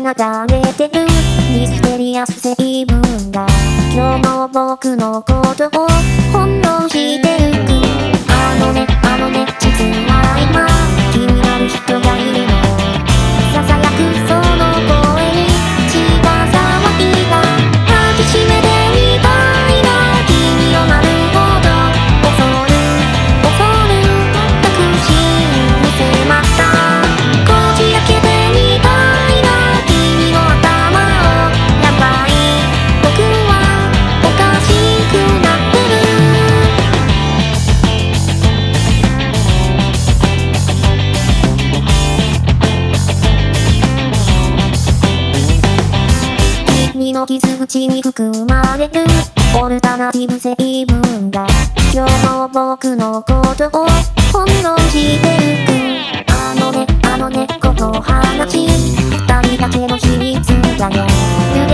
流れてる。ミステリアス成分が今日も僕のことをの傷口に含まれるオルタナティブ成分が今日の僕のことを翻弄していく。あのねあのねこの話二人だけの秘密だよ。